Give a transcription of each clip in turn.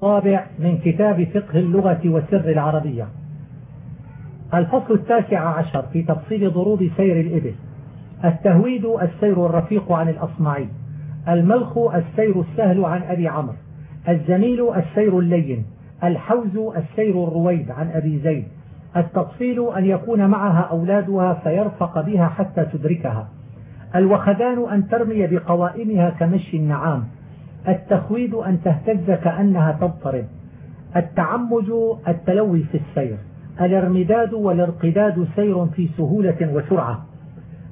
تابع من كتاب فقه اللغة وسر العربية. الفصل التاسع عشر في تفصيل ضروب سير الإبل. التهويد السير الرفيق عن الأصمعي. الملخ السير السهل عن أبي عمرو. الزميل السير اللين. الحوز السير الرويد عن أبي زيد. التطفيل أن يكون معها أولادها فيرفق بها حتى تدركها. الوخدان أن ترمي بقوائمها كمشي النعام. التخويد أن تهتز كأنها تضطرب. التعمج التلوي في السير. الارمداد والارقداد سير في سهولة وسرعة.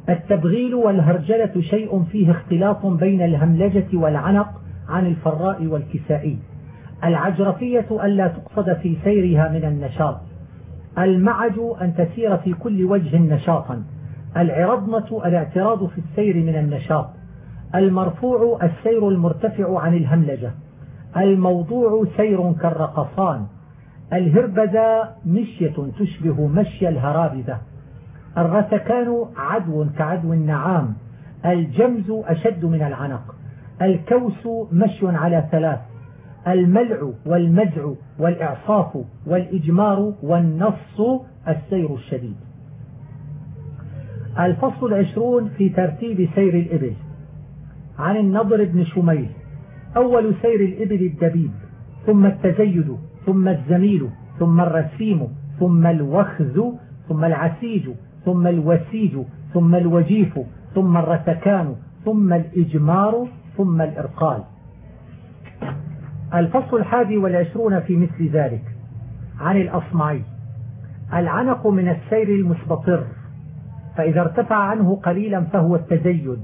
التبغيل والهرجلة شيء فيه اختلاط بين الهملجة والعنق عن الفراء والكسائي العجرفية ألا تقصد في سيرها من النشاط. المعج أن تسير في كل وجه نشاطا. العرضمة الاعتراض في السير من النشاط. المرفوع السير المرتفع عن الهملجة. الموضوع سير كالرقصان. الهربذة مشية تشبه مشي الهرابذة الرتكان عدو كعدو النعام. الجمز أشد من العنق. الكوس مشي على ثلاث. الملع والمزع والإعصاف والإجمار والنص السير الشديد. الفصل العشرون في ترتيب سير الإبل. عن النضر بن شميل أول سير الإبل الدبيب ثم التزيد ثم الزميل ثم الرسيم ثم الوخز ثم العسيج ثم الوسيج ثم الوجيف ثم الرتكان ثم الإجمار ثم الإرقال. الفصل الحادي والعشرون في مثل ذلك. عن الأصمعي. العنق من السير المستطر فإذا ارتفع عنه قليلا فهو التزيد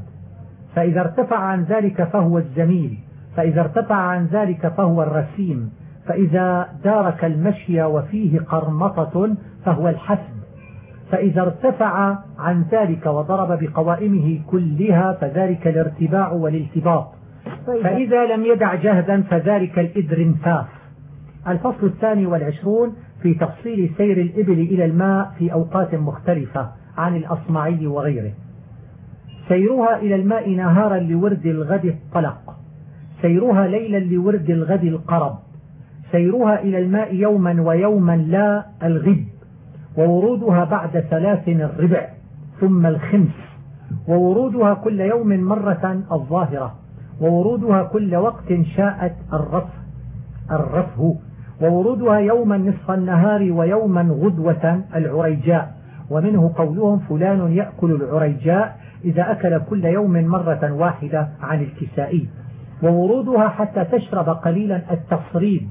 فإذا ارتفع عن ذلك فهو الزميل فإذا ارتفع عن ذلك فهو الرسيم فإذا دارك المشي وفيه قرمطة فهو الحسب. فإذا ارتفع عن ذلك وضرب بقوائمه كلها فذلك الارتباع والالتباط. فإذا لم يدع جهدا فذلك الإدرنفاف الفصل الثاني والعشرون في تفصيل سير الإبل إلى الماء في أوقات مختلفة عن الأصمعي وغيره. سيرها إلى الماء نهارا لورد الغد الطلق. سيرها ليلا لورد الغد القرب. سيرها إلى الماء يوما ويوما لا الغب. وورودها بعد ثلاث الربع. ثم الخمس. وورودها كل يوم مرة الظاهرة. وورودها كل وقت شاءت الرفه. الرفه. وورودها يوما نصف النهار ويوما غدوة العريجاء. ومنه قولهم فلان يأكل العريجاء إذا أكل كل يوم مرة واحدة عن الكسائي وورودها حتى تشرب قليلا التصريب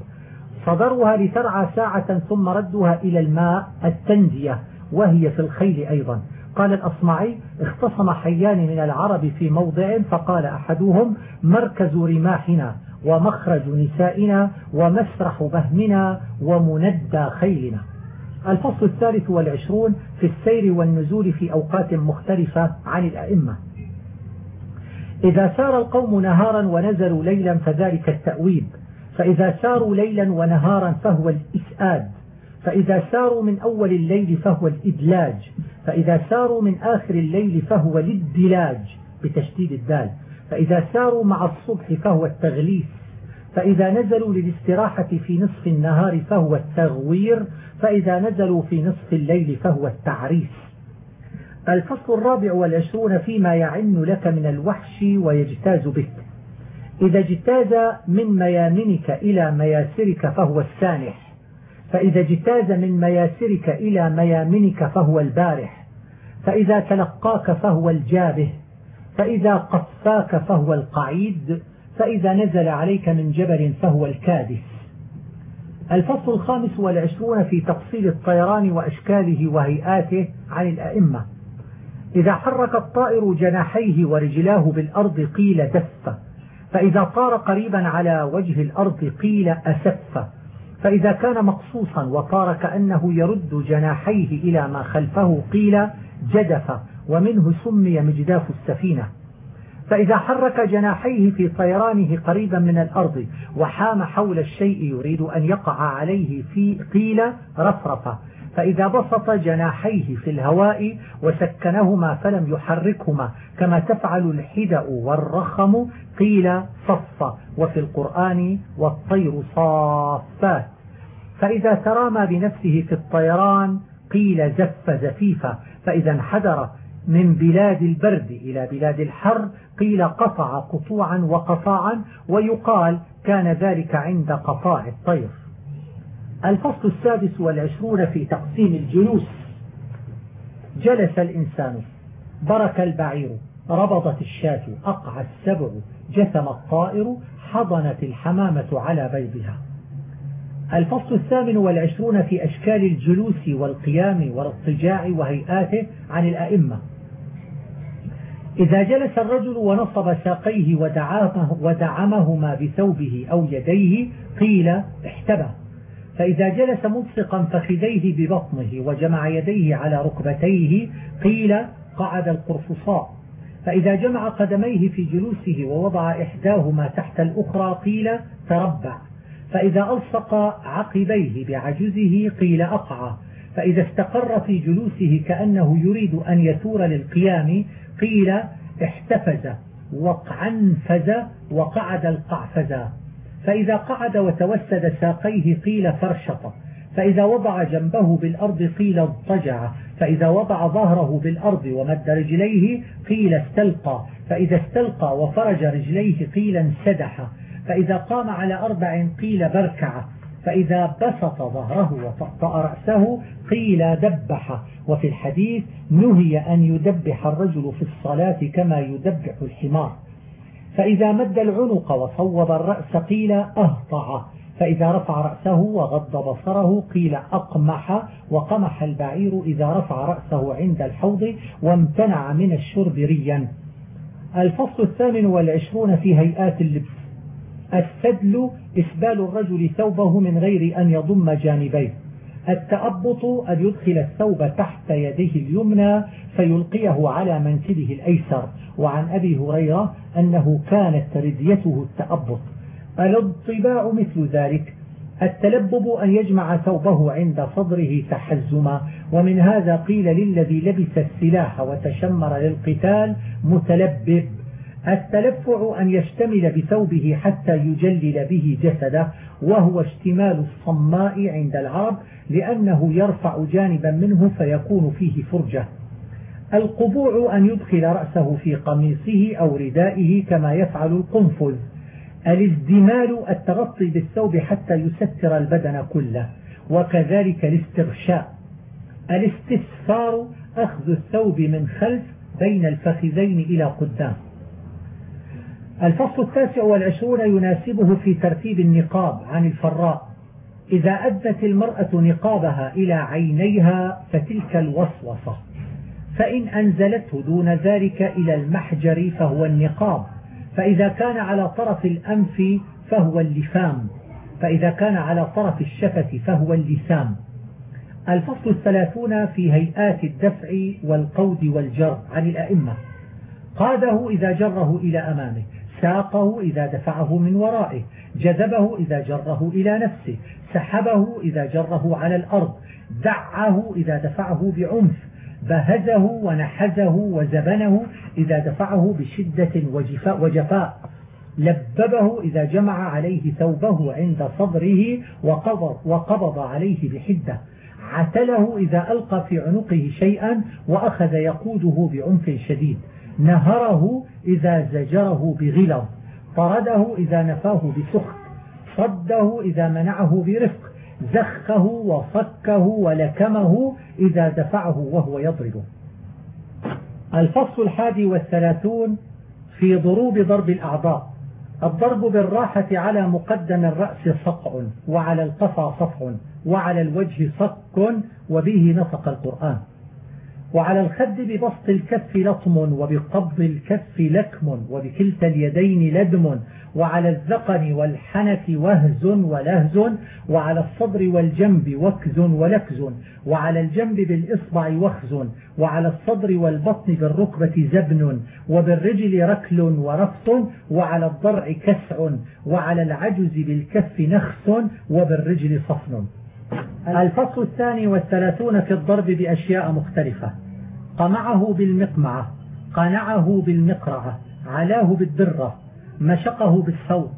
صدرها لترعى ساعة ثم ردها إلى الماء التنزية وهي في الخيل أيضا. قال الأصمعي اختصم حيان من العرب في موضع فقال أحدهم مركز رماحنا ومخرج نسائنا ومسرح بهمنا ومندى خيلنا. الفصل الثالث والعشرون في السير والنزول في أوقات مختلفة عن الأئمة. إذا سار القوم نهارا ونزلوا ليلا فذلك التأويب. فإذا ساروا ليلا ونهارا فهو الإسآد. فإذا ساروا من أول الليل فهو الإدلاج. فإذا ساروا من آخر الليل فهو الإدلاج بتشديد الدال. فإذا ساروا مع الصبح فهو التغليس. فإذا نزلوا للاستراحة في نصف النهار فهو التغوير. فإذا نزلوا في نصف الليل فهو التعريس الفصل الرابع والعشرون فيما يعن لك من الوحش ويجتاز بك. إذا اجتاز من ميامنك إلى مياسرك فهو السانح. فإذا اجتاز من مياسرك إلى ميامنك فهو البارح. فإذا تلقاك فهو الجابه. فإذا قفاك فهو القعيد. فإذا نزل عليك من جبل فهو الكادس الفصل الخامس والعشرون في تفصيل الطيران وأشكاله وهيئاته عن الأئمة. إذا حرك الطائر جناحيه ورجلاه بالأرض قيل دف. فإذا طار قريبا على وجه الأرض قيل أسف. فإذا كان مقصوصا وطار كأنه يرد جناحيه إلى ما خلفه قيل جدف. ومنه سمي مجداف السفينة. فإذا حرك جناحيه في طيرانه قريبا من الأرض وحام حول الشيء يريد أن يقع عليه في قيل رفرفة فإذا بسط جناحيه في الهواء وسكنهما فلم يحركهما كما تفعل الحدأ والرخم قيل صف. وفي القرآن والطير صافات. فإذا ترامى بنفسه في الطيران قيل زف زفيفا فإذا انحدر من بلاد البرد إلى بلاد الحر قيل قطع قطوعا وقطاعا ويقال كان ذلك عند قطاع الطير. الفصل السادس والعشرون في تقسيم الجلوس. جلس الإنسان. برك البعير. ربضت الشاة. أقع السبع. جثم الطائر. حضنت الحمامة على بيضها. الفصل الثامن والعشرون في أشكال الجلوس والقيام والاضطجاع وهيئاته عن الأئمة. إذا جلس الرجل ونصب ساقيه ودعمه ودعمهما بثوبه أو يديه قيل احتبى. فإذا جلس ملصقا فخذيه ببطنه وجمع يديه على ركبتيه قيل قعد القرفصاء فإذا جمع قدميه في جلوسه ووضع إحداهما تحت الأخرى قيل تربع. فإذا ألصق عقبيه بعجزه قيل أقع فإذا استقر في جلوسه كأنه يريد أن يثور للقيام قيل احتفز وقعنفز وقعد القعفزا فإذا قعد وتوسد ساقيه قيل فرشط فإذا وضع جنبه بالأرض قيل اضطجع. فإذا وضع ظهره بالأرض ومد رجليه قيل استلقى. فإذا استلقى وفرج رجليه قيل انسدح. فإذا قام على أربع قيل بركع. فإذا بسط ظهره وطأطأ رأسه قيل دبح. وفي الحديث نهي أن يدبح الرجل في الصلاة كما يدبح الحمار. فإذا مد العنق وصوب الرأس قيل أهطع. فإذا رفع رأسه وغض بصره قيل أقمح. وقمح البعير إذا رفع رأسه عند الحوض وامتنع من الشرب ريا. الفصل الثامن والعشرون في هيئات اللبس. السدل إسبال الرجل ثوبه من غير أن يضم جانبيه. التأبط أن يدخل الثوب تحت يده اليمنى فيلقيه على منكبه الأيسر. وعن أبي هريرة أنه كانت رديته التأبط. الاضطباع مثل ذلك. التلبب أن يجمع ثوبه عند صدره تحزما ومن هذا قيل للذي لبس السلاح وتشمر للقتال متلبب. التلفع أن يشتمل بثوبه حتى يجلل به جسده وهو اشتمال الصماء عند العرب لأنه يرفع جانبا منه فيكون فيه فرجة. القبوع أن يدخل رأسه في قميصه أو ردائه كما يفعل القنفذ. الازدمال التغطي بالثوب حتى يستر البدن كله وكذلك الاستغشاء. الاستسفار أخذ الثوب من خلف بين الفخذين إلى قدام. الفصل التاسع والعشرون يناسبه في ترتيب النقاب عن الفراء. إذا أدت المرأة نقابها إلى عينيها فتلك الوسوسة. فإن أنزلته دون ذلك إلى المحجر فهو النقاب. فإذا كان على طرف الأنف فهو اللفام فإذا كان على طرف الشفة فهو اللسام. الفصل الثلاثون في هيئات الدفع والقود والجر عن الأئمة. قاده إذا جره إلى أمامه. ساقه إذا دفعه من ورائه جذبه إذا جره إلى نفسه سحبه إذا جره على الأرض دعه إذا دفعه بعنف بهزه ونحزه وزبنه إذا دفعه بشدة وجفاء لببه إذا جمع عليه ثوبه عند صدره وقبض, وقبض عليه بحدة عتله إذا ألقى في عنقه شيئا وأخذ يقوده بعنف شديد. نهره إذا زجره بغلظ طرده إذا نفاه بسخط صده إذا منعه برفق زخه وصكه ولكمه إذا دفعه وهو يضربه الفصل الحادي والثلاثون في ضروب ضرب الأعضاء الضرب بالراحة على مقدم الرأس صقع وعلى القفا صفع وعلى الوجه صك وبه نطق القرآن. وعلى الخد ببسط الكف لطم وبقبض الكف لكم وبكلتا اليدين لدم وعلى الذقن والحنة وهز ولهز وعلى الصدر والجنب وكز ولكز وعلى الجنب بالإصبع وخز وعلى الصدر والبطن بالركبة زبن وبالرجل ركل ورفط وعلى الضرع كسع وعلى العجز بالكف نخس وبالرجل صفن الفصل الثاني والثلاثون في الضرب بأشياء مختلفة. قمعه بالمقمعة قنعه بالمقرعة علاه بالدرة مشقه بالصوت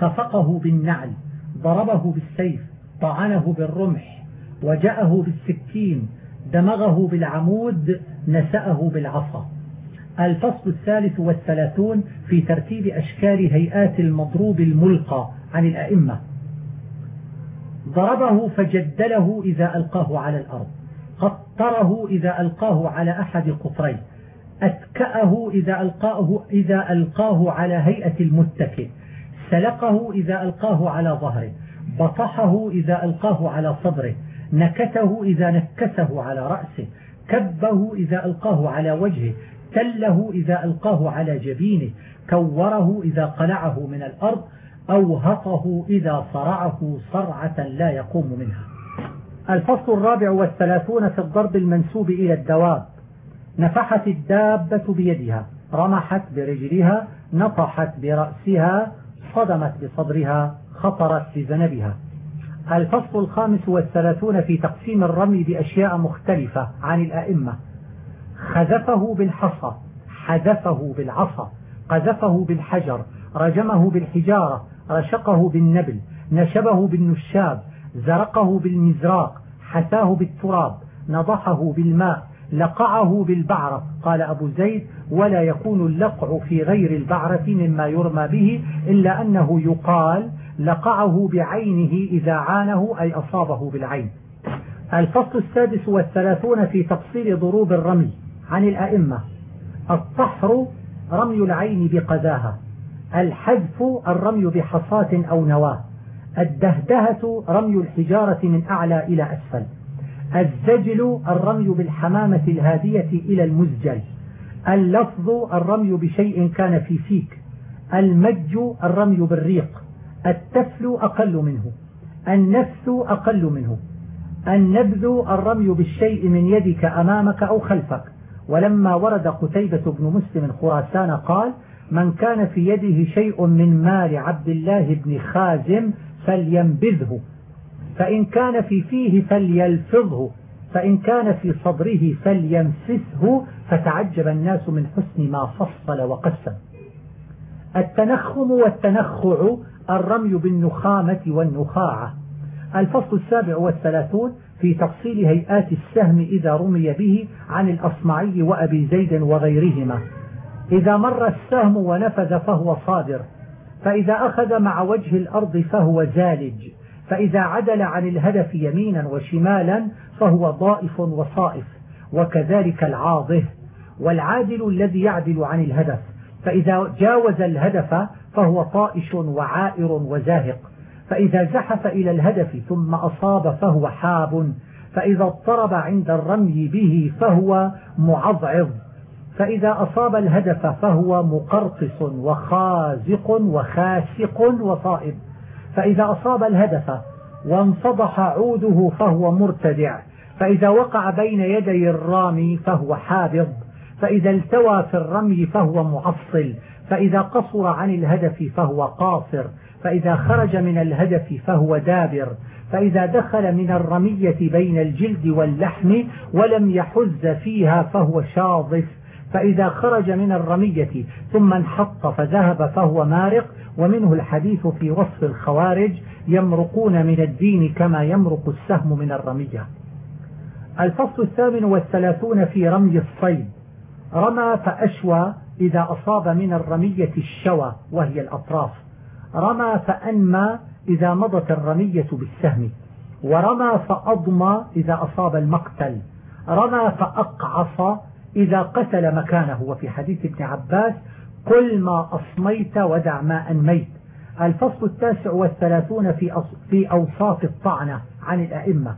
خفقه بالنعل ضربه بالسيف طعنه بالرمح وجأه بالسكين دمغه بالعمود نسأه بالعصا. الفصل الثالث والثلاثون في ترتيب أشكال هيئات المضروب الملقى عن الأئمة. ضربه فجدله إذا ألقاه على الأرض. قطره إذا ألقاه على أحد قطرين أتكأه إذا ألقاه, إذا ألقاه على هيئة المتكئ. سلقه إذا ألقاه على ظهره. بطحه إذا ألقاه على صدره. نكته إذا نكسه على رأسه. كبه إذا ألقاه على وجهه. تله إذا ألقاه على جبينه. كوره إذا قلعه من الأرض. أوهقه إذا صرعه صرعة لا يقوم منها. الفصل الرابع والثلاثون في الضرب المنسوب إلى الدواب. نفحت الدابة بيدها رمحت برجلها نطحت برأسها صدمت بصدرها خطرت بذنبها. الفصل الخامس والثلاثون في تقسيم الرمي بأشياء مختلفة عن الأئمة. خذفه بالحصى حذفه بالعصا قذفه بالحجر رجمه بالحجارة رشقه بالنبل نشبه بالنشاب زرقه بالمزراق حثاه بالتراب نضحه بالماء لقعه بالبعرة. قال أبو زيد ولا يكون اللقع في غير البعرة مما يرمى به إلا أنه يقال لقعه بعينه إذا عانه أي أصابه بالعين. الفصل السادس والثلاثون في تفصيل ضروب الرمي عن الأئمة. الطحر رمي العين بقذاها. الحذف الرمي بحصاة أو نواة. الدهدهة رمي الحجارة من أعلى إلى أسفل. الزجل الرمي بالحمامة الهادية إلى المزجل اللفظ الرمي بشيء كان في فيك. المج الرمي بالريق. التفل أقل منه. النفث أقل منه. النبذ الرمي بالشيء من يدك أمامك أو خلفك. ولما ورد قتيبة بن مسلم خراسان قال من كان في يده شيء من مال عبد الله بن خازم فلينبذه. فإن كان في فيه فليلفظه. فإن كان في صدره فلينفسه فتعجب الناس من حسن ما فصل وقسم. التنخم والتنخع الرمي بالنخامة والنخاعة. الفصل السابع والثلاثون في تفصيل هيئات السهم إذا رمي به عن الأصمعي وأبي زيد وغيرهما. إذا مر السهم ونفذ فهو صادر فإذا أخذ مع وجه الأرض فهو زالج فإذا عدل عن الهدف يمينا وشمالا فهو ضائف وصائف وكذلك العاضه والعادل الذي يعدل عن الهدف فإذا جاوز الهدف فهو طائش وعائر وزاهق فإذا زحف إلى الهدف ثم أصاب فهو حاب فإذا اضطرب عند الرمي به فهو معضعض. فإذا أصاب الهدف فهو مقرطس وخازق وخاسق وصائب. فإذا أصاب الهدف وانفضح عوده فهو مرتدع. فإذا وقع بين يدي الرامي فهو حابض. فإذا التوى في الرمي فهو معصل. فإذا قصر عن الهدف فهو قاصر. فإذا خرج من الهدف فهو دابر. فإذا دخل من الرمية بين الجلد واللحم ولم يحز فيها فهو شاظف فإذا خرج من الرمية ثم انحط فذهب فهو مارق ومنه الحديث في وصف الخوارج يمرقون من الدين كما يمرق السهم من الرمية. الفصل الثامن والثلاثون في رمي الصيد. رمى فأشوى إذا أصاب من الرمية الشوى وهي الأطراف. رمى فأنمى إذا مضت الرمية بالسهم. ودمى فأضمى إذا أصاب المقتل. رمى فأقعص إذا قتل مكانه. وفي حديث ابن عباس كل ما أصميت ودع ما أنميت. الفصل التاسع والثلاثون في في أوصاف الطعنة عن الأئمة.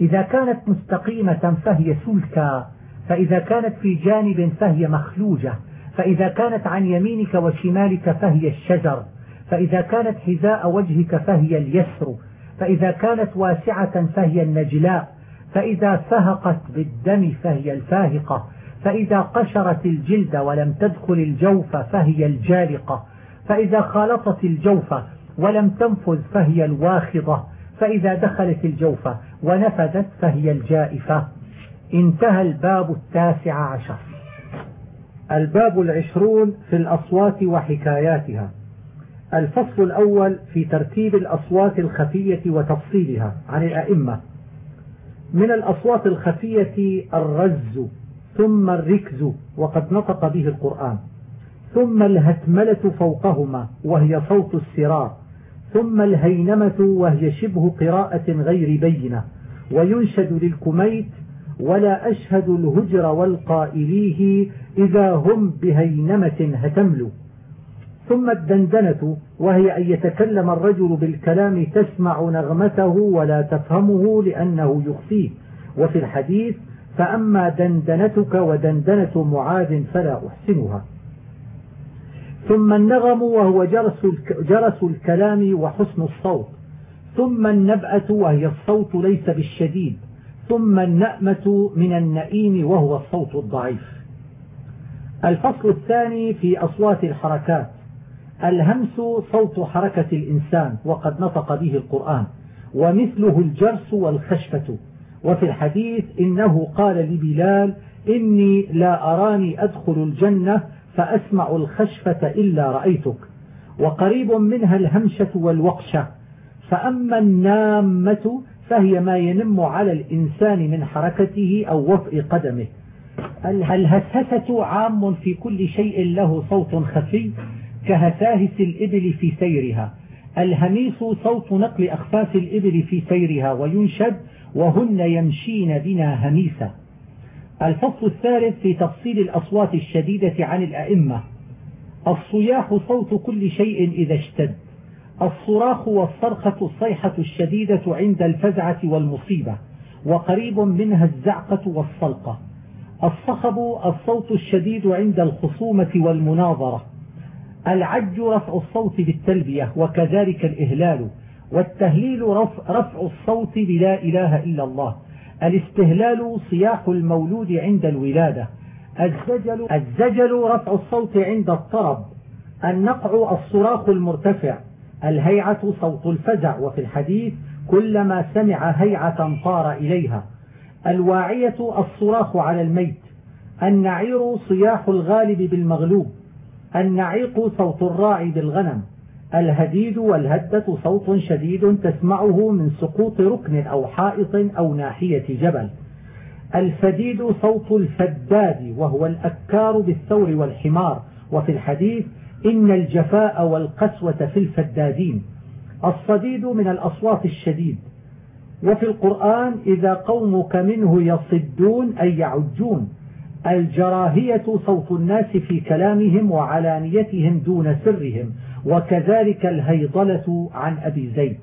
إذا كانت مستقيمة فهي سلكا فإذا كانت في جانب فهي مخلوجة فإذا كانت عن يمينك وشمالك فهي الشجر فإذا كانت حذاء وجهك فهي اليسر فإذا كانت واسعة فهي النجلاء. فإذا فهقت بالدم فهي الفاهقة. فإذا قشرت الجلد ولم تدخل الجوف فهي الجالقة فإذا خالطت الجوف ولم تنفذ فهي الواخضة. فإذا دخلت الجوف ونفذت فهي الجائفة. انتهى الباب التاسع عشر. الباب العشرون في الأصوات وحكاياتها. الفصل الأول في ترتيب الأصوات الخفية وتفصيلها عن الأئمة. من الأصوات الخفية الرز ثم الركز وقد نطق به القرآن ثم الهتملة فوقهما وهي صوت السرار ثم الهينمة وهي شبه قراءة غير بينة وينشد للكميت ولا أشهد الهجر والقائليه إذا هم بهينمة هتملوا ثم الدندنة وهي أن يتكلم الرجل بالكلام تسمع نغمته ولا تفهمه لأنه يخفيه. وفي الحديث فأما دندنتك ودندنة معاذ فلا أحسنها. ثم النغم وهو جرس, جرس الكلام وحسن الصوت. ثم النبأة وهي الصوت ليس بالشديد. ثم النأمة من النئيم وهو الصوت الضعيف. الفصل الثاني في أصوات الحركات. الهمس صوت حركة الإنسان وقد نطق به القرآن ومثله الجرس والخشفة وفي الحديث إنه قال لبلال إني لا أراني أدخل الجنة فأسمع الخشفة إلا رأيتك. وقريب منها الهمشة والوقشة. فأما النامة فهي ما ينم على الإنسان من حركته أو وطئ قدمه. الهسهسة عام في كل شيء له صوت خفي كهساهس الإبل في سيرها. الهميس صوت نقل أخفاف الإبل في سيرها وينشد وهن يمشين بنا هميسا. الفصل الثالث في تفصيل الأصوات الشديدة عن الأئمة. الصياح صوت كل شيء إذا اشتد. الصراخ والصرخة الصيحة الشديدة عند الفزعة والمصيبة وقريب منها الزعقة والصلقة. الصخب الصوت الشديد عند الخصومة والمناظرة. العج رفع الصوت بالتلبية وكذلك الإهلال والتهليل رفع, رفع الصوت بلا إله إلا الله. الاستهلال صياح المولود عند الولادة. الزجل, الزجل رفع الصوت عند الطرب. النقع الصراخ المرتفع. الهيعة صوت الفزع وفي الحديث كلما سمع هيعة طار إليها. الواعية الصراخ على الميت. النعير صياح الغالب بالمغلوب. النعيق صوت الراعي بالغنم الهديد والهدة صوت شديد تسمعه من سقوط ركن أو حائط أو ناحية جبل الفديد صوت الفداد وهو الأكار بالثور والحمار وفي الحديث إن الجفاء والقسوة في الفدادين الصديد من الأصوات الشديد وفي القرآن إذا قومك منه يصدون أي يعجون. الجراهية صوت الناس في كلامهم وعلانيتهم دون سرهم وكذلك الهيضلة عن أبي زيد.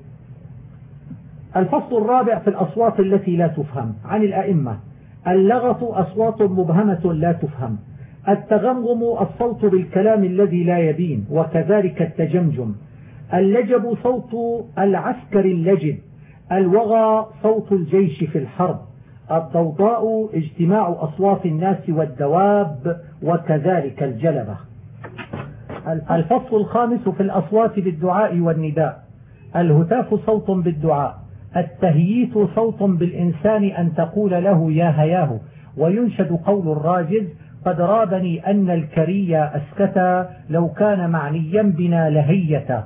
الفصل الرابع في الأصوات التي لا تفهم عن الأئمة. اللغط أصوات مبهمة لا تفهم. التغمغم الصوت بالكلام الذي لا يبين وكذلك التجمجم. اللجب صوت العسكر اللجب. الوغى صوت الجيش في الحرب. الضوضاء اجتماع أصوات الناس والدواب وكذلك الجلبة. الفصل الخامس في الأصوات بالدعاء والنداء. الهتاف صوت بالدعاء. التهييت صوت بالإنسان أن تقول له يا هياه. وينشد قول الراجز قد رابني أن الكري أسكتا لو كان معنيا بنا لهية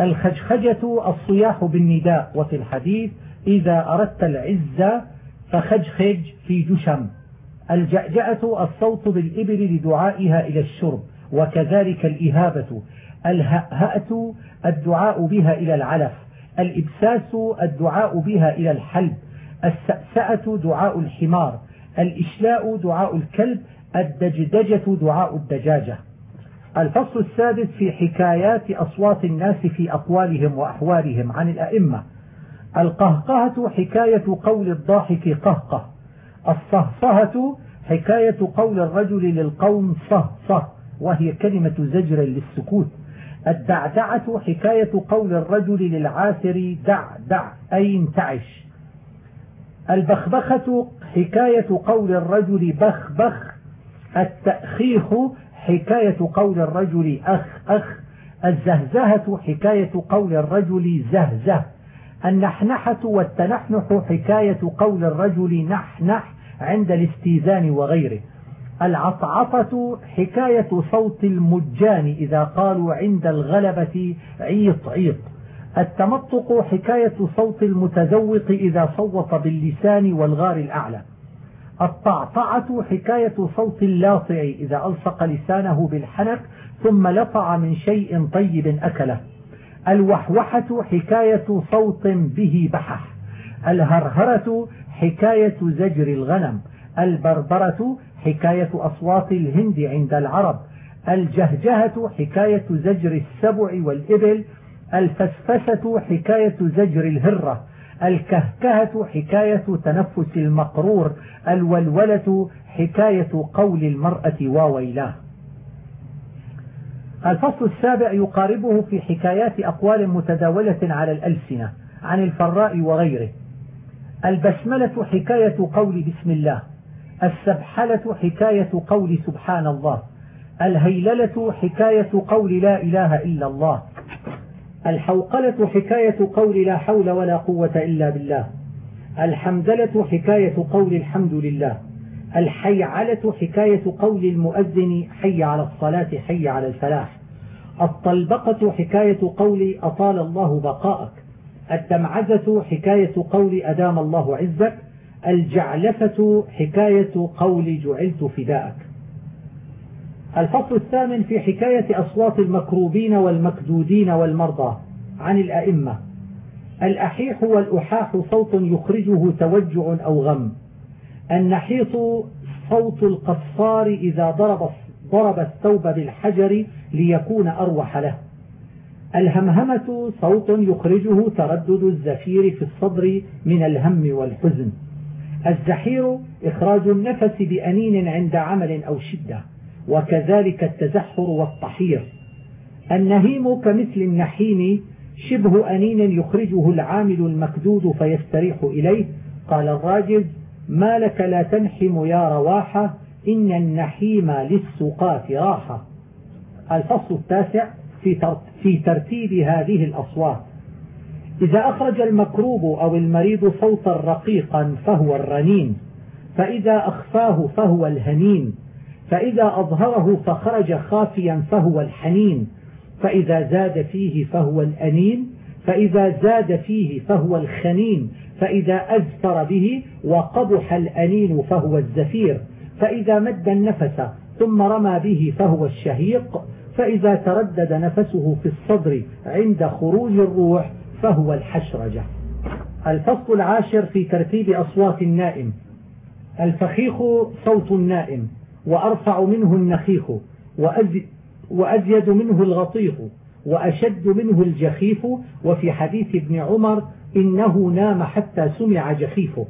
الخجخجة الصياح بالنداء. وفي الحديث إذا أردت العزة فخجخج في جشم. الجأجأة الصوت بالإبل لدعائها إلى الشرب وكذلك الإهابة. الهأة الدعاء بها إلى العلف. الإبساس الدعاء بها إلى الحلب. السأسأة دعاء الحمار. الإشلاء دعاء الكلب. الدجدجة دعاء الدجاجة. الفصل السادس في حكايات أصوات الناس في أقوالهم وأحوالهم عن الأئمة. القهقهة حكاية قول الضاحك قهقه. الصهصهة حكاية قول الرجل للقوم صه صه وهي كلمة زجر للسكوت. الدعدعة حكاية قول الرجل للعاثر دع دع أي انتعش. البخبخة حكاية قول الرجل بخ بخ. التأخيخ حكاية قول الرجل أخ أخ. الزهزهة حكاية قول الرجل زهزه. النحنحة والتنحنح حكاية قول الرجل نحنح عند الاستيذان وغيره. العطعطة حكاية صوت المجان إذا قالوا عند الغلبة عيط عيط. التمطق حكاية صوت المتذوق إذا صوت باللسان والغار الأعلى. الطعطعة حكاية صوت اللاطع إذا ألصق لسانه بالحنك ثم لطع من شيء طيب أكله. الوحوحة حكاية صوت به بحح. الهرهرة حكاية زجر الغنم. البربرة حكاية أصوات الهند عند العرب. الجهجهة حكاية زجر السبع والإبل. الفسفسة حكاية زجر الهرة. الكهكهة حكاية تنفس المقرور. الولولة حكاية قول المرأة وويلاه الفصل السابع يقاربه في حكايات أقوال متداولة على الألسنة عن الفراء وغيره. البسملة حكاية قول بسم الله السبحلة حكاية قول سبحان الله الهيللة حكاية قول لا إله إلا الله الحوقلة حكاية قول لا حول ولا قوة إلا بالله الحمدلة حكاية قول الحمد لله. الحيعلة حكاية قول المؤذن حي على الصلاة حي على الفلاح. الطلبقة حكاية قول أطال الله بقاءك. الدمعزة حكاية قول أدام الله عزك. الجعلفة حكاية قول جعلت فداءك. الفصل الثامن في حكاية أصوات المكروبين والمكدودين والمرضى عن الأئمة. الأحيح والأحاح صوت يخرجه توجع أو غم. النحيط صوت القصار إذا ضرب ضرب الثوب بالحجر ليكون أروح له. الهمهمة صوت يخرجه تردد الزفير في الصدر من الهم والحزن. الزحير إخراج النفس بأنين عند عمل أو شدة وكذلك التزحر والطحير. النهيم كمثل النحيم شبه أنين يخرجه العامل المكدود فيستريح إليه. قال الراجز ما لك لا تنحم يا رواحة إن النحيم للسقاة راحة. الفصل التاسع في ترتيب هذه الأصوات. إذا أخرج المكروب أو المريض صوتا رقيقا فهو الرنين فإذا أخفاه فهو الهنين فإذا أظهره فخرج خافيا فهو الحنين فإذا زاد فيه فهو الأنين فإذا زاد فيه فهو الخنين فإذا أزفر به وقبح الأنين فهو الزفير فإذا مد النفس ثم رمى به فهو الشهيق فإذا تردد نفسه في الصدر عند خروج الروح فهو الحشرجة. الفصل العاشر في ترتيب أصوات النائم. الفخيخ صوت النائم وأرفع منه النخيخ وأزيد منه الغطيخ وأشد منه الجخيف وفي حديث ابن عمر إنه نام حتى سمع جخيفه.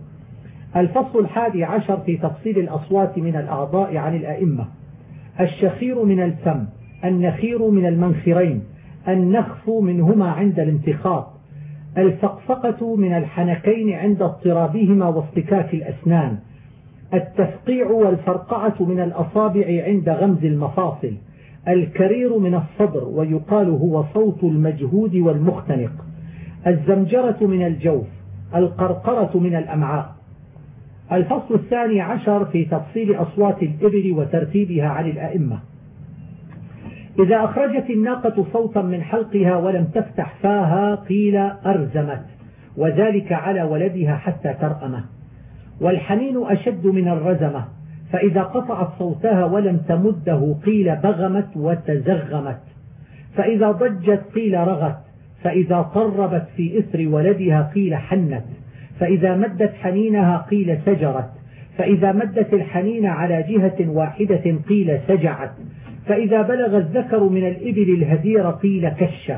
الفصل الحادي عشر في تفصيل الأصوات من الأعضاء عن الأئمة. الشخير من الفم النخير من المنخرين النخف منهما عند الانتخاط الفقفقة من الحنكين عند اضطرابهما واصطكاك الأسنان التفقيع والفرقعة من الأصابع عند غمز المفاصل الكرير من الصدر ويقال هو صوت المجهود والمختنق. الزمجرة من الجوف القرقرة من الأمعاء. الفصل الثاني عشر في تفصيل أصوات الإبل وترتيبها عن الأئمة. إذا أخرجت الناقة صوتا من حلقها ولم تفتح فاها قيل أرزمت وذلك على ولدها حتى ترأمه. والحنين أشد من الرزمة فإذا قطعت صوتها ولم تمده قيل بغمت وتزغمت فإذا ضجت قيل رغت فإذا قربت في إثر ولدها قيل حنت فإذا مدت حنينها قيل سجرت فإذا مدت الحنين على جهة واحدة قيل سجعت فإذا بلغ الذكر من الإبل الهدير قيل كش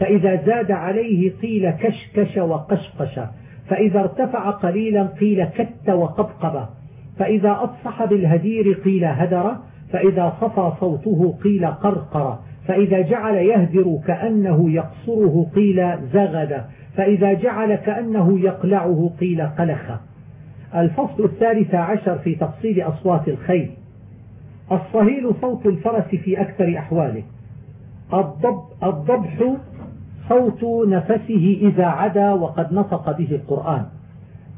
فإذا زاد عليه قيل كشكش وقشقش فإذا ارتفع قليلا قيل كت وقبقب فإذا أصح بالهدير قيل هدر فإذا صفى صوته قيل قرقر فإذا جعل يهدر كأنه يقصره قيل زغد فإذا جعل كأنه يقلعه قيل قلخ. الفصل الثالث عشر في تفصيل أصوات الخيل. الصهيل صوت الفرس في أكثر أحواله. الضب الضبح صوت نفسه إذا عدا وقد نطق به القرآن.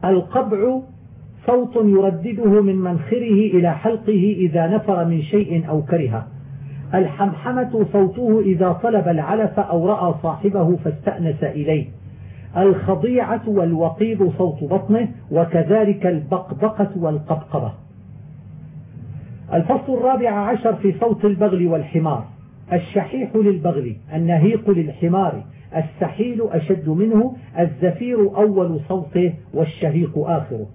القبع صوت يردده من منخره إلى حلقه إذا نفر من شيء أو كره. الحمحمة صوته إذا طلب العلف أو رأى صاحبه فاستأنس إليه. الخضيعة والوقيض صوت بطنه وكذلك البقبقة والقبقبة. الفصل الرابع عشر في صوت البغل والحمار. الشحيح للبغل النهيق للحمار السحيل أشد منه الزفير أول صوته والشهيق آخره.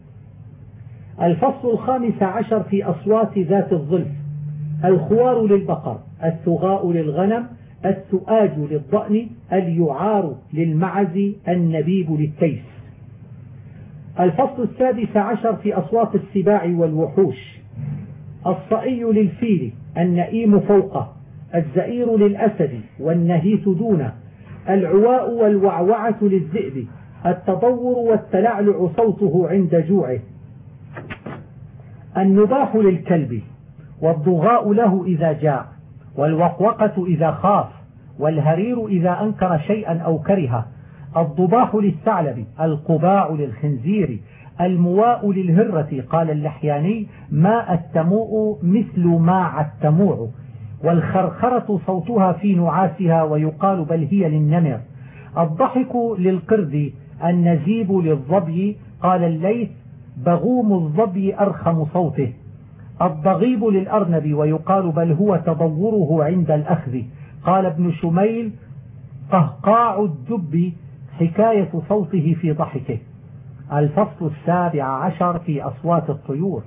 الفصل الخامس عشر في أصوات ذات الظلف. الخوار للبقر الثغاء للغنم الثؤاج للضأن اليعار للمعز النبيب للتيس. الفصل السادس عشر في أصوات السباع والوحوش. الصئي للفيل النئيم فوقه الزئير للأسد والنهيث دونه العواء والوعوعة للذئب التضور والتلعلع صوته عند جوعه. النباح للكلب والضغاء له إذا جاء والوقوقة إذا خاف والهرير إذا أنكر شيئا أو كره الضباح للثعلب القباع للخنزير المواء للهرة قال اللحياني ماء التموء مثل ماع التموع والخرخرة صوتها في نعاسها ويقال بل هي للنمر. الضحك للقرد النزيب للظبي قال الليث بغوم الظبي أرخم صوته. الضغيب للأرنب ويقال بل هو تضوره عند الأخذ. قال ابن شميل قهقاع الدب حكاية صوته في ضحكه. الفصل السابع عشر في أصوات الطيور.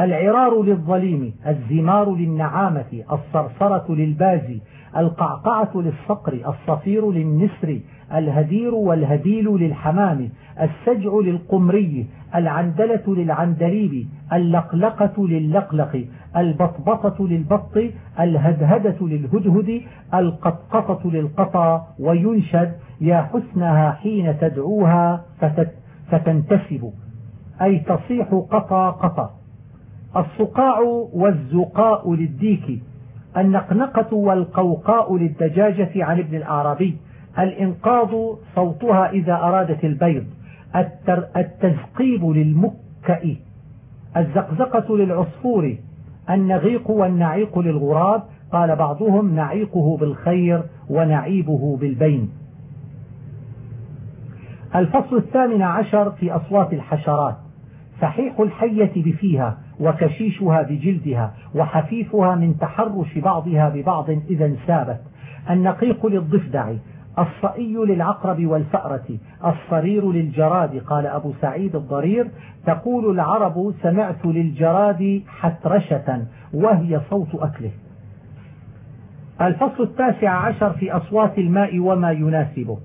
العرار للظليم الزمار للنعامة الصرصرة للبازي القعقعة للصقر الصفير للنسر الهدير والهديل للحمام السجع للقمري العندلة للعندليب اللقلقة للقلق البطبطة للبط الهدهدة للهدهد القطقطة للقطى وينشد يا حسنها حين تدعوها فتنتسب. أي تصيح قطى قطى الصقاع والزقاء للديك النقنقة والقوقاء للدجاجة عن ابن الأعرابي. الإنقاذ صوتها إذا أرادت البيض التزقيب للمكأ الزقزقة للعصفور النغيق والنعيق للغراب قال بعضهم نعيقه بالخير ونعيبه بالبين. الفصل الثامن عشر في أصوات الحشرات صحيح الحية بفيها وكشيشها بجلدها وحفيفها من تحرش بعضها ببعض إذا انسابت النقيق للضفدع الصئي للعقرب والفأرة الصرير للجراد قال أبو سعيد الضرير. تقول العرب سمعت للجراد حترشة وهي صوت أكله. الفصل التاسع عشر في أصوات الماء وما يناسبه.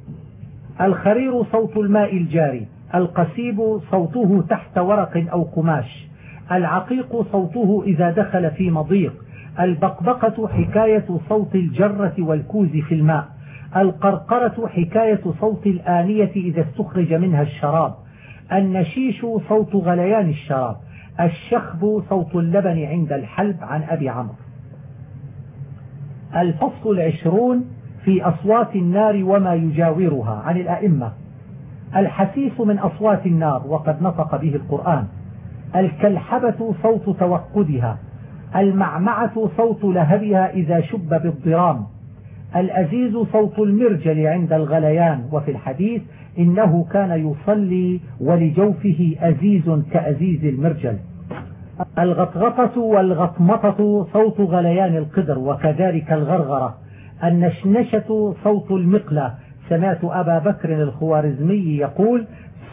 الخرير صوت الماء الجاري القسيب صوته تحت ورق أو قماش العقيق صوته إذا دخل في مضيق البقبقة حكاية صوت الجرة والكوز في الماء. القرقرة حكاية صوت الآنية إذا استخرج منها الشراب. النشيش صوت غليان الشراب. الشخب صوت اللبن عند الحلب عن أبي عمرو. الفصل العشرون في أصوات النار وما يجاورها عن الأئمة. الحسيس من أصوات النار وقد نطق به القرآن. الكلحبة صوت توقدها. المعمعة صوت لهبها إذا شب بالضرام. الأزيز صوت المرجل عند الغليان وفي الحديث إنه كان يصلي ولجوفه أزيز كأزيز المرجل. الغطغطة والغطمطة صوت غليان القدر وكذلك الغرغرة. النشنشة صوت المقلة. سمعت أبا بكر الخوارزمي يقول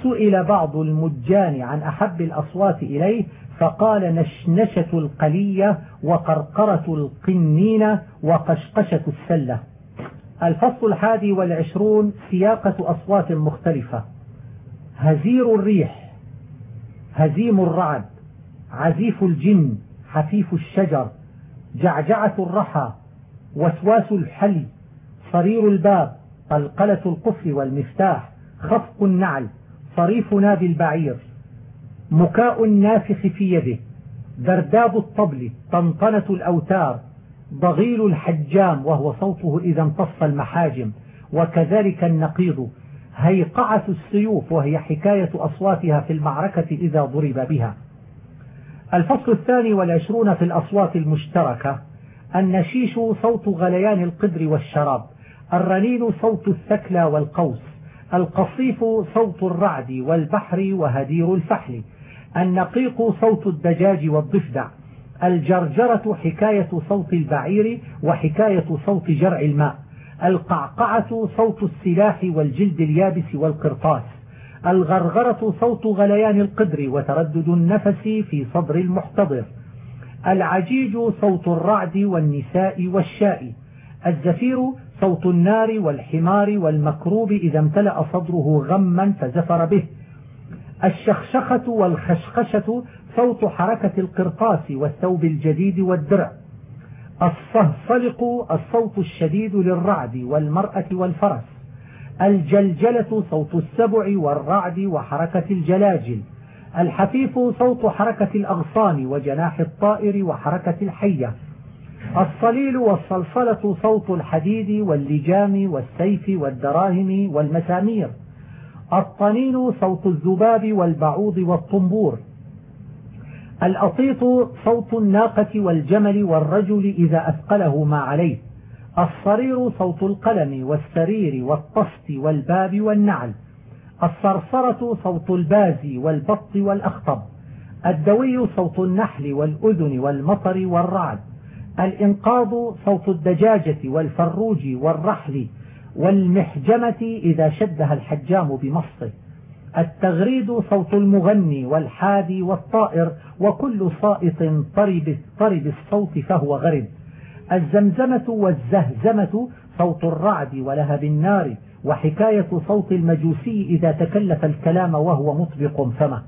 سئل بعض المجان عن أحب الأصوات إليه فقال نشنشة القلية وقرقرة القنين وقشقشة السلة. الفصل الحادي والعشرون سياقة أصوات مختلفة. هزير الريح هزيم الرعد عزيف الجن حفيف الشجر جعجعة الرحى وسواس الحلي صرير الباب قلقلة القفل والمفتاح خفق النعل صريف ناب البعير. مكاء النافخ في يده درداب الطبل طنطنة الأوتار ضغيل الحجام وهو صوته إذا امتص المحاجم وكذلك النقيض هيقعة السيوف وهي حكاية أصواتها في المعركة إذا ضرب بها. الفصل الثاني والعشرون في الأصوات المشتركة النشيش صوت غليان القدر والشراب الرنين صوت الثكلى والقوس القصيف صوت الرعد والبحر وهدير الفحل النقيق صوت الدجاج والضفدع. الجرجرة حكاية صوت البعير وحكاية صوت جرع الماء. القعقعة صوت السلاح والجلد اليابس والقرطاس. الغرغرة صوت غليان القدر وتردد النفس في صدر المحتضر. العجيج صوت الرعد والنساء والشاء. الزفير صوت النار والحمار والمكروب إذا امتلأ صدره غما فزفر به. الشخشخة والخشخشة صوت حركة القرطاس والثوب الجديد والدرع. الصهصلق الصوت الشديد للرعد والمرأة والفرس. الجلجلة صوت السبع والرعد وحركة الجلاجل. الحفيف صوت حركة الأغصان وجناح الطائر وحركة الحية. الصليل والصلصلة صوت الحديد واللجام والسيف والدراهم والمسامير. الطنين صوت الذباب والبعوض والطنبور. الأطيط صوت الناقة والجمل والرجل إذا أثقله ما عليه. الصرير صوت القلم والسرير والطست والباب والنعل. الصرصرة صوت الباز والبط والأخطب. الدوي صوت النحل والأذن والمطر والرعد. الإنقاض صوت الدجاجة والفروج والرحل. والمحجمة إذا شدها الحجام بمصه التغريد صوت المغني والحادي والطائر وكل صائط طرب, طرب الصوت فهو غرد الزمزمة والزهزمة صوت الرعد ولهب النار وحكاية صوت المجوسي إذا تكلف الكلام وهو مطبق فمه.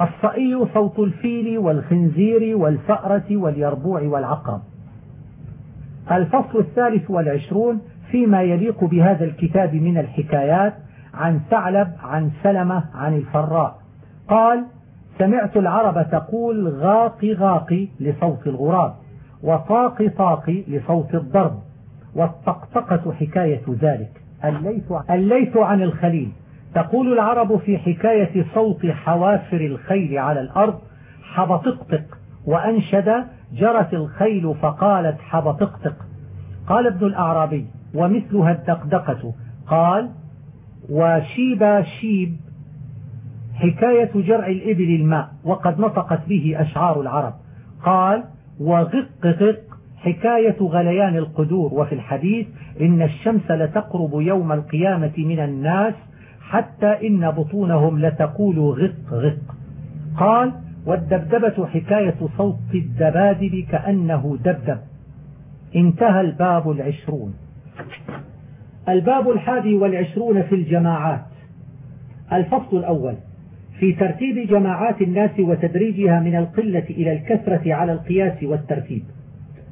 الصئي صوت الفيل والخنزير والفأرة واليربوع والعقرب. الفصل الثالث والعشرون فيما يليق بهذا الكتاب من الحكايات عن ثعلب عن سلمة عن الفراء. قال سمعت العرب تقول غاق غاق لصوت الغراب وطاق طاق لصوت الضرب والطقطقة حكاية ذلك. الليث عن الخليل. تقول العرب في حكاية صوت حوافر الخيل على الأرض حبطقطق. وأنشد جرت الخيل فقالت حبطقطق. قال ابن الأعرابي ومثلها الدقدقة. قال وشيب شيب حكاية جرع الإبل الماء وقد نطقت به أشعار العرب. قال وغق غق حكاية غليان القدور وفي الحديث إن الشمس لتقرب يوم القيامة من الناس حتى إن بطونهم لتقول غق غق. قال والدبدبة حكاية صوت الدبادب كأنه دبدب. انتهى الباب العشرون. الباب الحادي والعشرون في الجماعات. الفصل الأول. في ترتيب جماعات الناس وتدريجها من القلة إلى الكثرة على القياس والترتيب.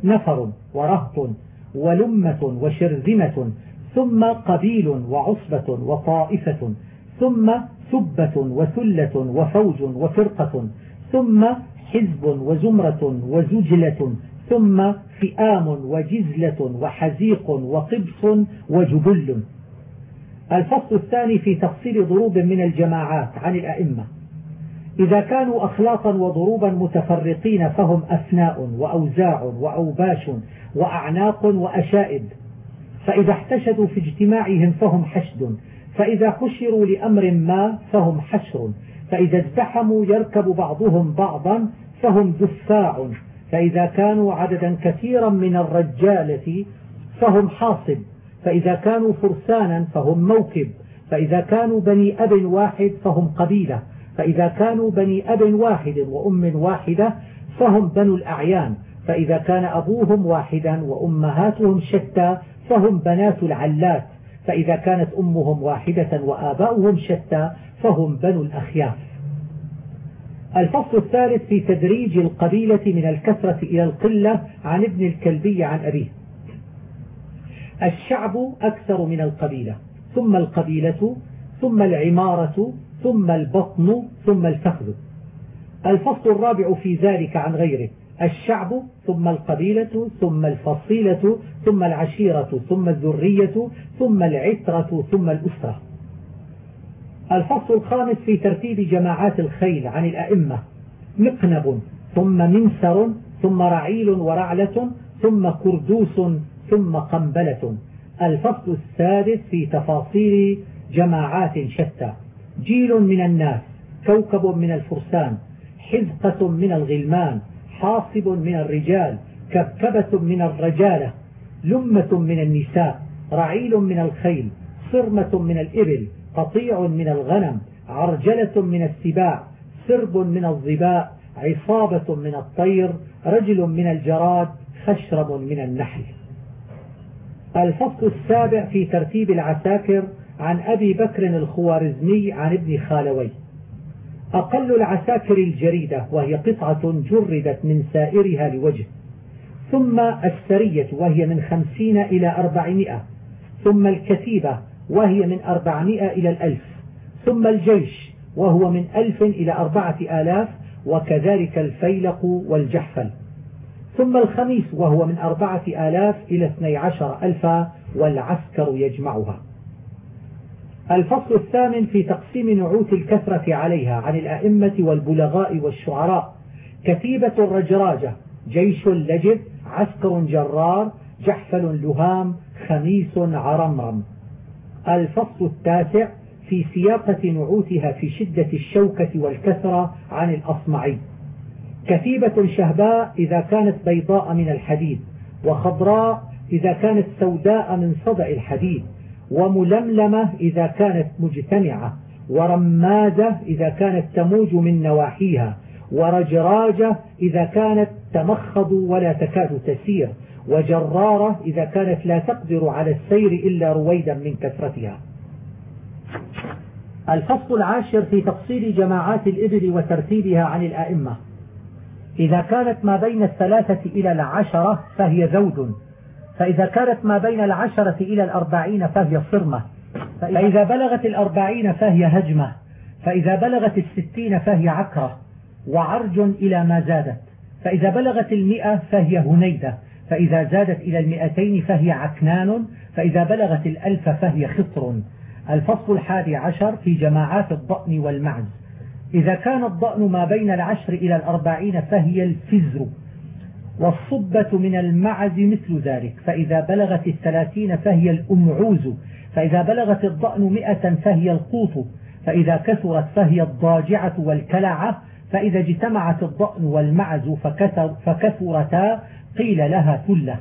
نفر ورهط ولمة وشرذمة ثم قبيل وعصبة وطائفة ثم سبة وثلة وفوج وفرقة ثم حزب وزمرة وزجلة ثم فئام وجزلة وحزيق وقبص وجبل. الفصل الثاني في تفصيل ضروب من الجماعات عن الأئمة. إذا كانوا أخلاقا وضروبا متفرقين فهم أثناء وأوزاع وأوباش وأعناق وأشائد. فإذا احتشدوا في اجتماعهم فهم حشد. فإذا حشروا لأمر ما فهم حشر. فإذا ازدحموا يركب بعضهم بعضا فهم دفاع. فإذا كانوا عددا كثيرا من الرجالة فهم حاصب. فإذا كانوا فرسانا فهم موكب. فإذا كانوا بني أب واحد فهم قبيلة. فإذا كانوا بني أب واحد وأم واحدة فهم بنو الأعيان. فإذا كان أبوهم واحدا وأمهاتهم شتى فهم بنات العلات. فإذا كانت أمهم واحدة وآباؤهم شتى فهم بنو الأخياف الفصل الثالث في تدريج القبيلة من الكثرة إلى القلة عن ابن الكلبي عن أبيه. الشعب أكثر من القبيلة ثم القبيلة ثم العمارة ثم البطن ثم الفخذ. الفصل الرابع في ذلك عن غيره الشعب ثم القبيلة ثم الفصيلة ثم العشيرة ثم الذرية ثم العترة ثم الأسرة. الفصل الخامس في ترتيب جماعات الخيل عن الأئمة. مقنب ثم منسر ثم رعيل ورعلة ثم كردوس ثم قنبلة. الفصل السادس في تفاصيل جماعات شتى. جيل من الناس كوكب من الفرسان حزقة من الغلمان حاصب من الرجال كبكبة من الرجالة لمة من النساء رعيل من الخيل صرمة من الإبل قطيع من الغنم عرجلة من السباع سرب من الظباء عصابة من الطير رجل من الجراد خشرب من النحل. الفصل السابع في ترتيب العساكر عن أبي بكر الخوارزمي عن ابن خالوي. أقل العساكر الجريدة وهي قطعة جردت من سائرها لوجه. ثم السرية وهي من خمسين إلى أربعمائة. ثم الكتيبة وهي من أربعمائة إلى الألف. ثم الجيش وهو من ألف إلى أربعة آلاف وكذلك الفيلق والجحفل. ثم الخميس وهو من أربعة آلاف إلى اثني عشر ألفا والعسكر يجمعها. الفصل الثامن في تقسيم نعوت الكثرة عليها عن الأئمة والبلغاء والشعراء. كتيبة الرجراجة جيش لجب عسكر جرار جحفل لهام خميس عرمرم. الفصل التاسع في سياقة نعوتها في شدة الشوكة والكثرة عن الأصمعي. كتيبة شهباء إذا كانت بيضاء من الحديد وخضراء إذا كانت سوداء من صدع الحديد وململمة إذا كانت مجتمعة ورمادة إذا كانت تموج من نواحيها ورجراجة إذا كانت تمخض ولا تكاد تسير وجرارة إذا كانت لا تقدر على السير إلا رويدا من كثرتها. الفصل العاشر في تفصيل جماعات الإبل وترتيبها عن الآئمة. إذا كانت ما بين الثلاثة إلى العشرة فهي زود فإذا كانت ما بين العشرة إلى الأربعين فهي صرمة. فإذا بلغت الأربعين فهي هجمة. فإذا بلغت الستين فهي عكرة. وعرج إلى ما زادت. فإذا بلغت المئة فهي هنيدة. فإذا زادت إلى المئتين فهي عكنان فإذا بلغت الألف فهي خطر. الفصل الحادي عشر في جماعات الضأن والمعز. إذا كان الضأن ما بين العشر إلى الأربعين فهي الفزر والصبة من المعز مثل ذلك. فإذا بلغت الثلاثين فهي الأمعوز فإذا بلغت الضأن مئة فهي القوط فإذا كثرت فهي الضاجعة والكلعة فإذا اجتمعت الضأن والمعز فكثر فكثرتا قيل لها ثلة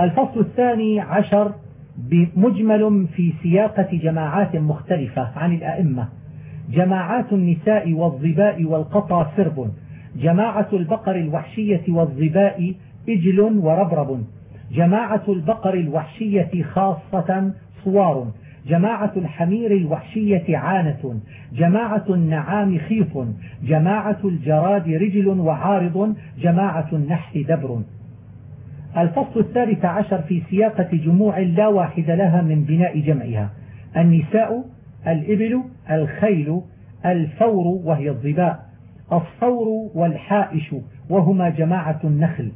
الفصل الثاني عشر بمجمل في سياقة جماعات مختلفة عن الأئمة. جماعات النساء والظباء والقطى سرب. جماعة البقر الوحشية والظباء إجل وربرب. جماعة البقر الوحشية خاصة صوار. جماعة الحمير الوحشية عانة جماعة النعام خيف جماعة الجراد رجل وعارض جماعة النحل دبر. الفصل الثالث عشر في سياقة جموع لا واحد لها من بناء جمعها. النساء الإبل الخيل الفور وهي الظباء الصور والحائش وهما جماعة النخل.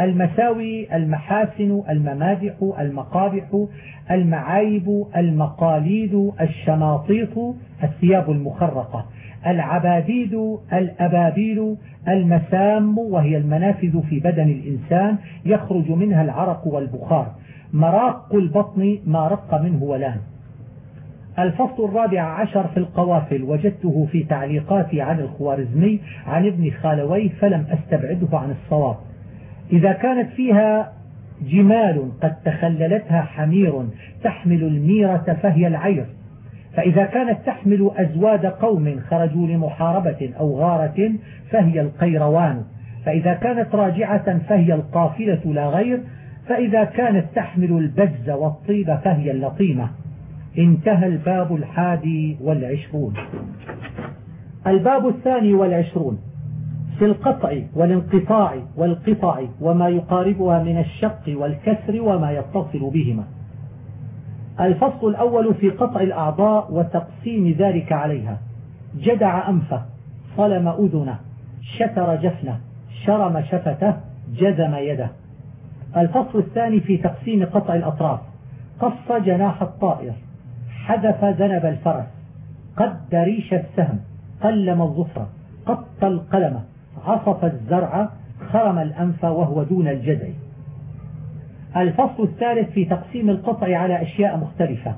المساوي المحاسن الممادح المقابح المعايب المقاليد الشماطيط الثياب المخرقة العباديد الأبابيل المسام وهي المنافذ في بدن الإنسان يخرج منها العرق والبخار. مراق البطن ما رق منه ولان الفصل الرابع عشر في القوافل وجدته في تعليقاتي عن الخوارزمي عن ابن خالوي فلم أستبعده عن الصواب. إذا كانت فيها جمال قد تخللتها حمير تحمل الميرة فهي العير. فإذا كانت تحمل أزواد قوم خرجوا لمحاربة أو غارة فهي القيروان. فإذا كانت راجعة فهي القافلة لا غير. فإذا كانت تحمل البز والطيب فهي اللطيمة. انتهى الباب الحادي والعشرون. الباب الثاني والعشرون. في القطع والانقطاع والقطع وما يقاربها من الشق والكسر وما يتصل بهما. الفصل الأول في قطع الأعضاء وتقسيم ذلك عليها. جدع أنفه صلم أذنه شتر جفنه شرم شفته جزم يده. الفصل الثاني في تقسيم قطع الأطراف. قص جناح الطائر حذف ذنب الفرس قد ريش السهم قلم الظفر قط القلم. عصف الزرع خرم الأنف وهو دون الجزع الفصل الثالث في تقسيم القطع على أشياء مختلفة.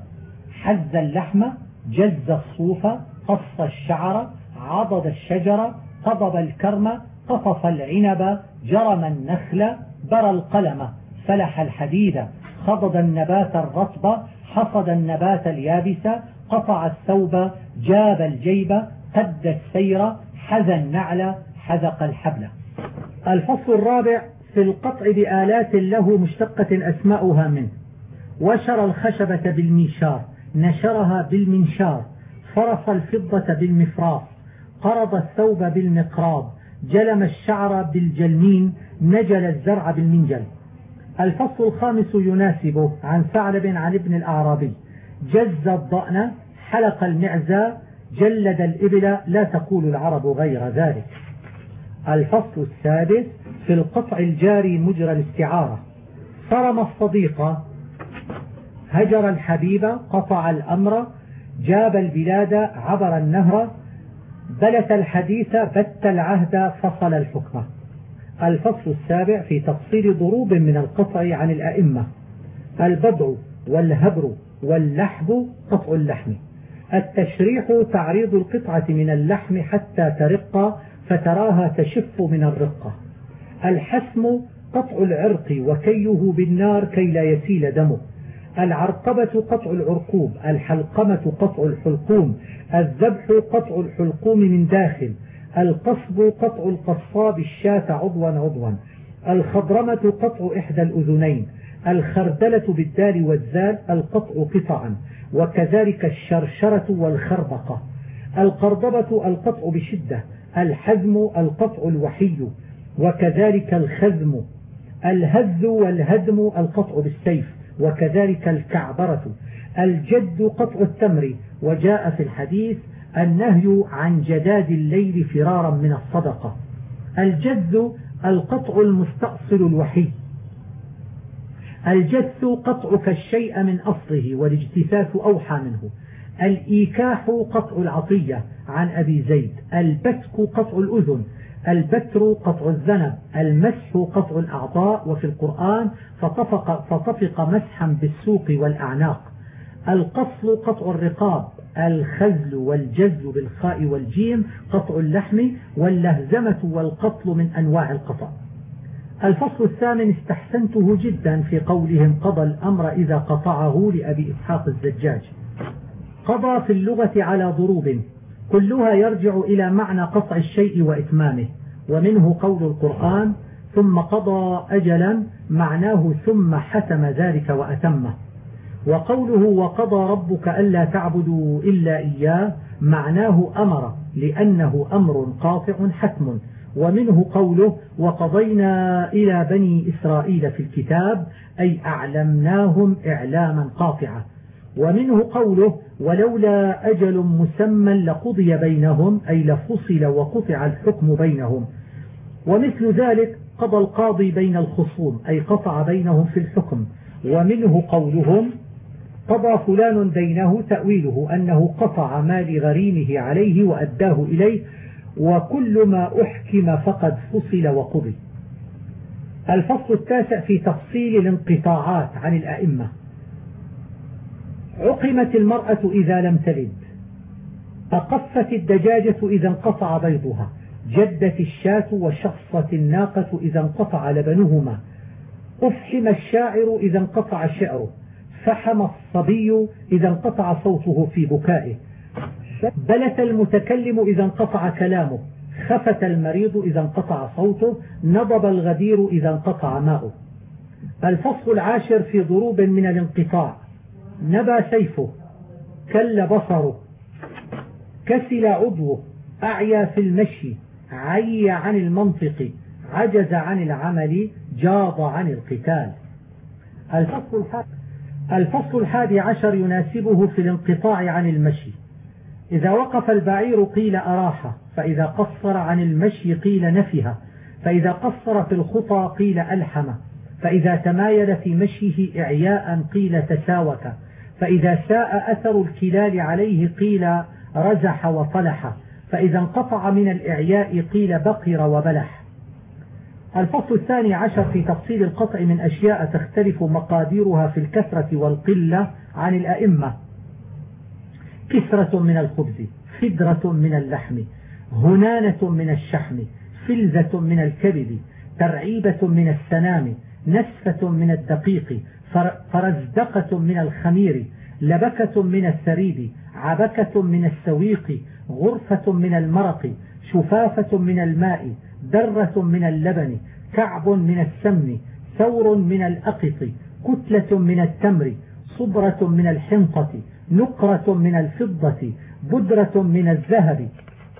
حز اللحم جز الصوف قص الشعر عضد الشجرة قضب الكرم قطف العنب جرم النخل برى القلم. فلح الحديد خضد النبات الرطب حصد النبات اليابس قطع الثوب جاب الجيب قد السير حذى النعل حذق الحبل. الفصل الرابع في القطع بآلات له مشتقة أسماؤها منه. وشر الخشبة بالميشار نشرها بالمنشار. فرص الفضة بالمفراس قرض الثوب بالمقراض. جلم الشعر بالجلمين نجل الزرع بالمنجل. الفصل الخامس يناسبه عن ثعلب عن ابن الأعرابي. جز الضأن حلق المعزى جلد الإبل لا تقول العرب غير ذلك. الفصل السادس في القطع الجاري مجرى الاستعارة. صرم الصديق هجر الحبيب قطع الأمر جاب البلاد عبر النهر بلت الحديث بت العهد فصل الحكم. الفصل السابع في تفصيل ضروب من القطع عن الأئمة. البضع والهبر واللحب قطع اللحم. التشريح تعريض القطعة من اللحم حتى ترق فتراها تشف من الرقة. الحسم قطع العرق وكيه بالنار كي لا يسيل دمه. العرقبة قطع العرقوب الحلقمة قطع الحلقوم الذبح قطع الحلقوم من داخل القصب قطع القصاب الشاة عضوا عضوا الخضرمة قطع إحدى الأذنين الخردلة بالدال والزال القطع قطعا وكذلك الشرشرة والخربقة. القرضبة القطع بشدة الحزم القطع الوحي وكذلك الخزم الهز والهدم القطع بالسيف وكذلك الكعبرة. الجد قطع التمر وجاء في الحديث النهي عن جداد الليل فرارا من الصدقة. الجد القطع المستأصل الوحي. الجث قطعك الشيء من أصله والاجتثاث أوحى منه. الإيكاح قطع العطية عن أبي زيد. البتك قطع الأذن البتر قطع الذنب المسح قطع الأعضاء وفي القرآن فطفق, فطفق مسحا بالسوق والأعناق. القصل قطع الرقاب الخزل والجز بالخاء والجيم قطع اللحم واللهزمة والقتل من أنواع القطع. الفصل الثامن استحسنته جدا في قولهم قضى الأمر إذا قطعه لأبي إسحاق الزجاج. قضى في اللغة على ضروب. كلها يرجع إلى معنى قطع الشيء وإتمامه ومنه قول القرآن ثم قضى أجلا معناه ثم حتم ذلك وأتمه وقوله وقضى ربك ألا تعبدوا إلا إياه معناه أمر لأنه أمر قاطع حتم. ومنه قوله وقضينا إلى بني إسرائيل في الكتاب أي أعلمناهم إعلاما قاطعا ومنه قوله ولولا أجل مسمى لقضي بينهم أي لفصل وقطع الحكم بينهم. ومثل ذلك قضى القاضي بين الخصوم أي قطع بينهم في الحكم. ومنه قولهم قضى فلان دينه تأويله أنه قطع مال غريمه عليه وأداه إليه وكل ما أحكم فقد فصل وقضي. الفصل التاسع في تفصيل الانقطاعات عن الأئمة. عقمت المرأة إذا لم تلد. أقفت الدجاجة إذا انقطع بيضها. جدت الشاة وشخصت الناقة إذا انقطع لبنهما. أفحم الشاعر إذا انقطع شعره. فحم الصبي إذا انقطع صوته في بكائه. بلت المتكلم إذا انقطع كلامه. خفت المريض إذا انقطع صوته. نضب الغدير إذا انقطع ماؤه الفصل العاشر في ضروب من الانقطاع. نبى سيفه كل بصره كسل عضوه أعيا في المشي عي عن المنطق عجز عن العمل جاض عن القتال. الفصل الفصل الحادي عشر يناسبه في الانقطاع عن المشي. إذا وقف البعير قيل أراح فإذا قصر عن المشي قيل نفها فإذا قصر في الخطى قيل ألحم فإذا تمايل في مشيه إعياء قيل تساوك فإذا ساء أثر الكلال عليه قيل رزح وطلح فإذا انقطع من الإعياء قيل بقر وبلح. الفصل الثاني عشر في تفصيل القطع من أشياء تختلف مقاديرها في الكثرة والقلة عن الأئمة. كسرة من الخبز فدرة من اللحم هنانة من الشحم فلزة من الكبد ترعيبة من السنام نسفة من الدقيق فرزدقة من الخمير لبكة من الثريد عبكة من السويق غرفة من المرق شفافة من الماء درة من اللبن كعب من السمن ثور من الأقط كتلة من التمر صبرة من الحنطة نقرة من الفضة بدرة من الذهب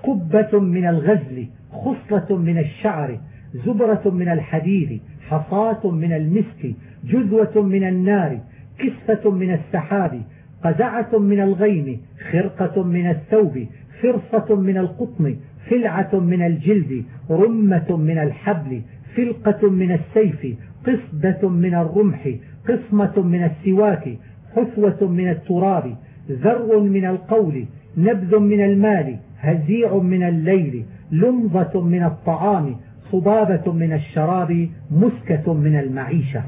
كبة من الغزل خصلة من الشعر زبرة من الحديد حصاة من المسك جذوة من النار كسفة من السحاب قزعة من الغيم خرقة من الثوب فرصة من القطن فلعة من الجلد رمة من الحبل فلقة من السيف قصبة من الرمح قسمة من السواك حثوة من التراب ذر من القول نبذ من المال هزيع من الليل لمضة من الطعام صبابة من الشراب مسكة من المعيشة.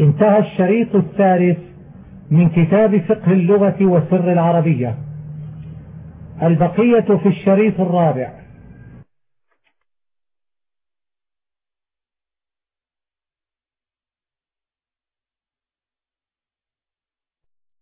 انتهى الشريط الثالث من كتاب فقه اللغة وسر العربية. البقية في الشريط الرابع.